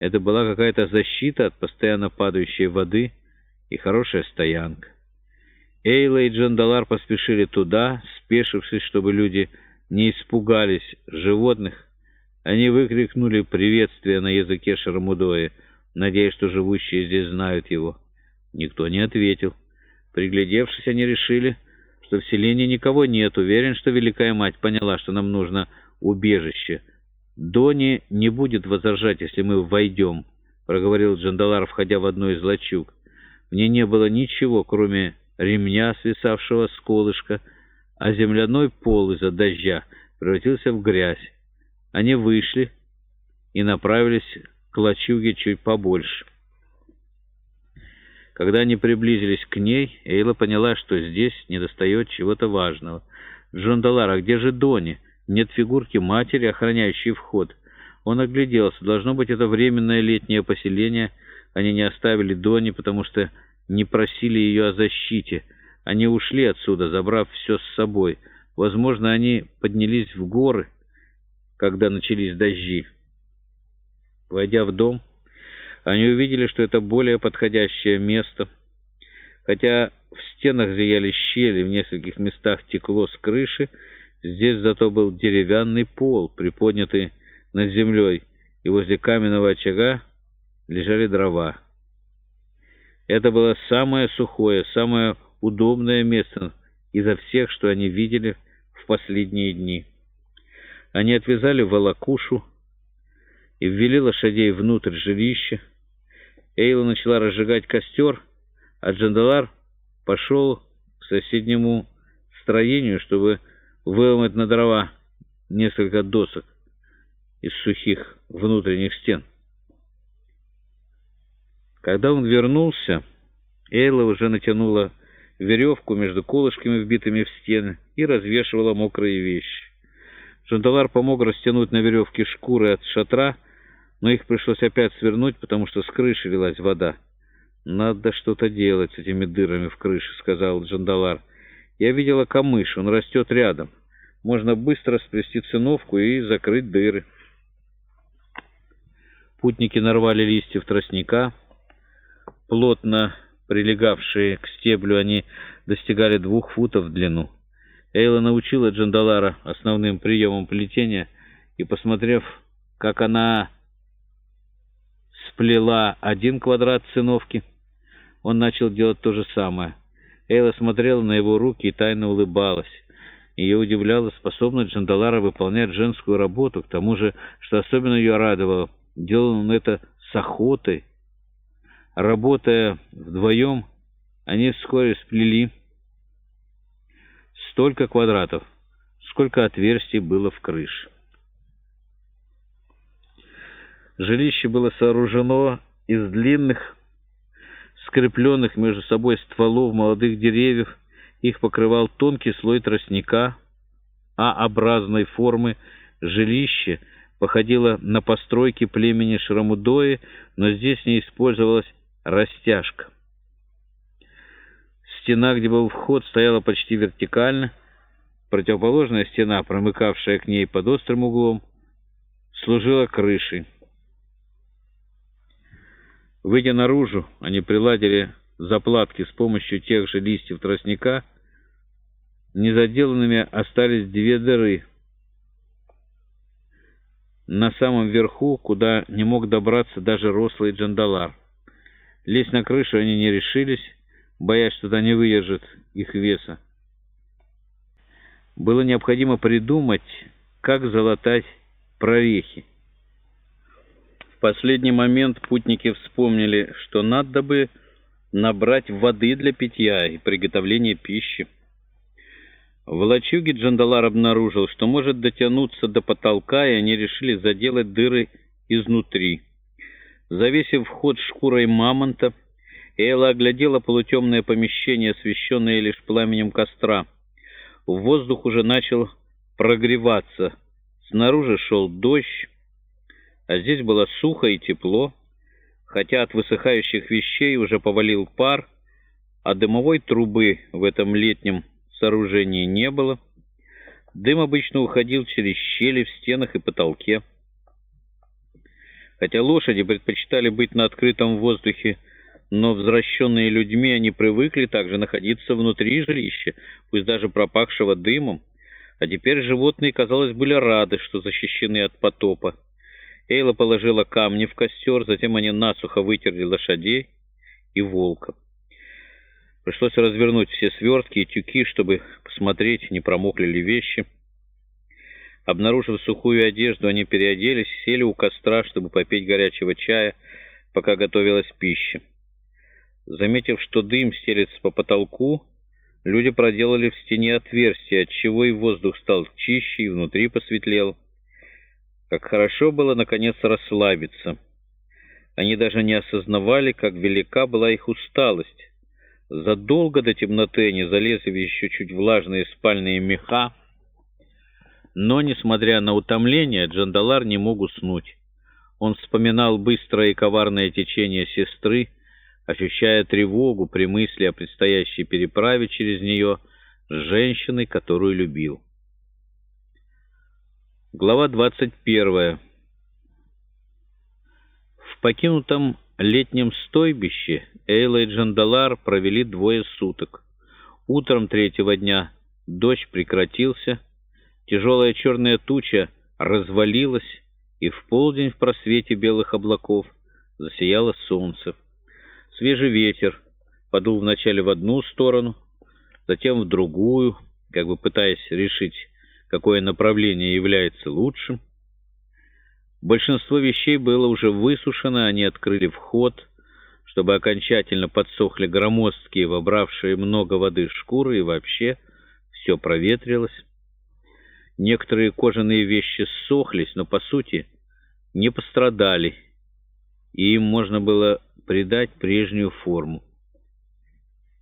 Это была какая-то защита от постоянно падающей воды и хорошая стоянка. Эйла и Джандалар поспешили туда, спешившись, чтобы люди не испугались животных. Они выкрикнули приветствие на языке Шармудоя, надеясь, что живущие здесь знают его. Никто не ответил. Приглядевшись, они решили, что в селении никого нет. Уверен, что Великая Мать поняла, что нам нужно убежище. «Дони не будет возражать, если мы войдем», — проговорил Джандалар, входя в одну из лачуг. В ней не было ничего, кроме ремня, свисавшего с колышка, а земляной пол из-за дождя превратился в грязь. Они вышли и направились к лачуге чуть побольше. Когда они приблизились к ней, Эйла поняла, что здесь недостает чего-то важного. «Джандалар, а где же Дони?» Нет фигурки матери, охраняющей вход. Он огляделся. Должно быть, это временное летнее поселение. Они не оставили Дони, потому что не просили ее о защите. Они ушли отсюда, забрав все с собой. Возможно, они поднялись в горы, когда начались дожди. Войдя в дом, они увидели, что это более подходящее место. Хотя в стенах зияли щели, в нескольких местах текло с крыши, Здесь зато был деревянный пол, приподнятый над землей, и возле каменного очага лежали дрова. Это было самое сухое, самое удобное место изо всех, что они видели в последние дни. Они отвязали волокушу и ввели лошадей внутрь жилища. Эйла начала разжигать костер, а Джандалар пошел к соседнему строению, чтобы выломать на дрова несколько досок из сухих внутренних стен. Когда он вернулся, Эйла уже натянула веревку между колышками, вбитыми в стены, и развешивала мокрые вещи. Жандалар помог растянуть на веревке шкуры от шатра, но их пришлось опять свернуть, потому что с крыши лилась вода. «Надо что-то делать с этими дырами в крыше», — сказал Джандалар. «Я видела камыш, он растет рядом» можно быстро сплести циновку и закрыть дыры. Путники нарвали листьев тростника. Плотно прилегавшие к стеблю, они достигали двух футов в длину. Эйла научила Джандалара основным приемам плетения, и, посмотрев, как она сплела один квадрат циновки, он начал делать то же самое. Эйла смотрела на его руки и тайно улыбалась. Ее удивляла способность Джандалара выполнять женскую работу, к тому же, что особенно ее радовало, делал он это с охотой. Работая вдвоем, они вскоре сплели столько квадратов, сколько отверстий было в крыше. Жилище было сооружено из длинных, скрепленных между собой стволов молодых деревьев, их покрывал тонкий слой тростника, а образной формы жилище походило на постройки племени Шрамудои, но здесь не использовалась растяжка. Стена, где был вход, стояла почти вертикально. Противоположная стена, промыкавшая к ней под острым углом, служила крышей. Выйдя наружу, они приладили заплатки с помощью тех же листьев тростника, незаделанными остались две дыры. На самом верху, куда не мог добраться даже рослый джандалар. Лезть на крышу они не решились, боясь, что та не выдержит их веса. Было необходимо придумать, как залатать прорехи. В последний момент путники вспомнили, что надо бы набрать воды для питья и приготовления пищи. В лачуге Джандалар обнаружил, что может дотянуться до потолка, и они решили заделать дыры изнутри. Завесив вход шкурой мамонта, Эйла оглядела полутемное помещение, освещенное лишь пламенем костра. Воздух уже начал прогреваться. Снаружи шел дождь, а здесь было сухо и тепло хотя от высыхающих вещей уже повалил пар, а дымовой трубы в этом летнем сооружении не было. Дым обычно уходил через щели в стенах и потолке. Хотя лошади предпочитали быть на открытом воздухе, но возвращенные людьми они привыкли также находиться внутри жилища, пусть даже пропахшего дымом. А теперь животные, казалось, были рады, что защищены от потопа. Эйла положила камни в костер, затем они насухо вытерли лошадей и волка. Пришлось развернуть все свертки и тюки, чтобы посмотреть, не промокли ли вещи. Обнаружив сухую одежду, они переоделись, сели у костра, чтобы попить горячего чая, пока готовилась пища. Заметив, что дым стелется по потолку, люди проделали в стене отверстие, отчего и воздух стал чище, и внутри посветлел. Как хорошо было, наконец, расслабиться. Они даже не осознавали, как велика была их усталость. Задолго до темноты они залезли в еще чуть влажные спальные меха, но, несмотря на утомление, Джандалар не мог уснуть. Он вспоминал быстрое и коварное течение сестры, ощущая тревогу при мысли о предстоящей переправе через нее с женщиной, которую любил. Глава 21. В покинутом летнем стойбище Эйла и Джандалар провели двое суток. Утром третьего дня дождь прекратился, Тяжелая черная туча развалилась, и в полдень в просвете белых облаков засияло солнце. Свежий ветер подул вначале в одну сторону, затем в другую, как бы пытаясь решить, какое направление является лучшим. Большинство вещей было уже высушено, они открыли вход, чтобы окончательно подсохли громоздкие, вобравшие много воды шкуры, и вообще все проветрилось. Некоторые кожаные вещи ссохлись, но, по сути, не пострадали, и им можно было придать прежнюю форму.